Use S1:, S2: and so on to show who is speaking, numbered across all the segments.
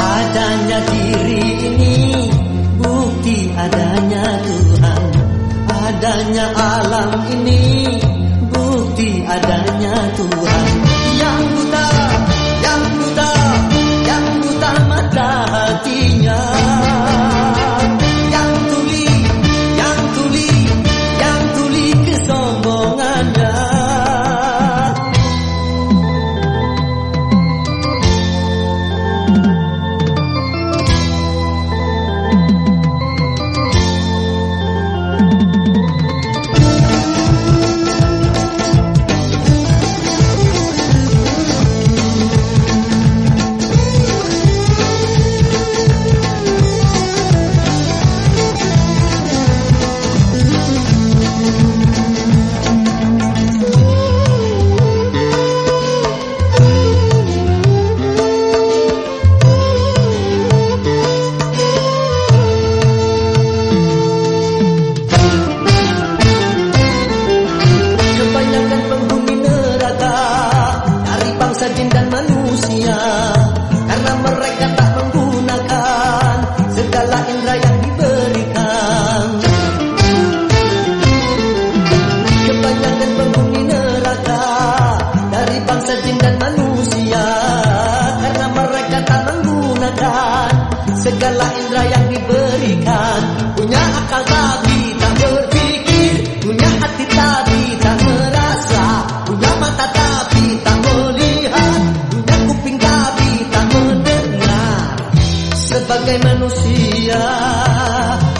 S1: Adanya diri ini bukti adanya Tuhan. Adanya alam ini Sebagai manusia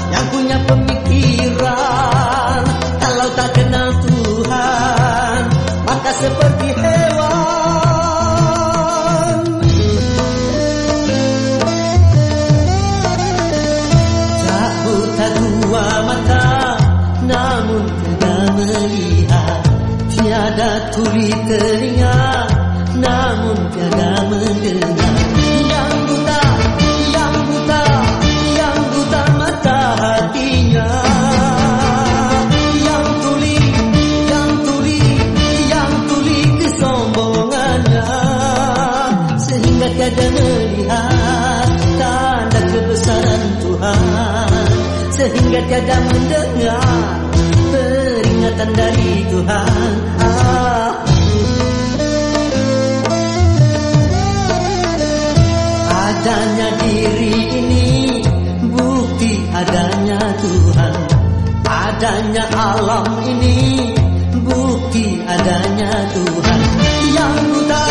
S1: Yang punya pemikiran. Kalau tak kenal Tuhan Maka seperti hewan. Tak buta dua mata Namun tiada melihat Tiada tuli telinga kebesaran Tuhan Sehingga tiada mendengar Peringatan dari Tuhan. Ah. Adanya diri ini Bukti adanya Tuhan. Adanya alam ini Bukti adanya Tuhan. Yang buta,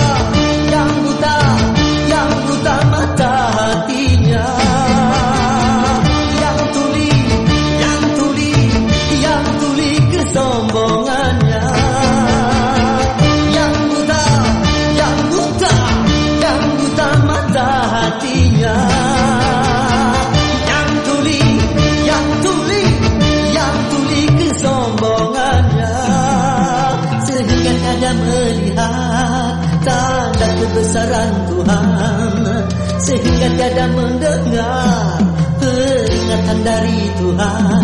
S1: Tuhan Sehingga tiada mendengar peringatan dari Tuhan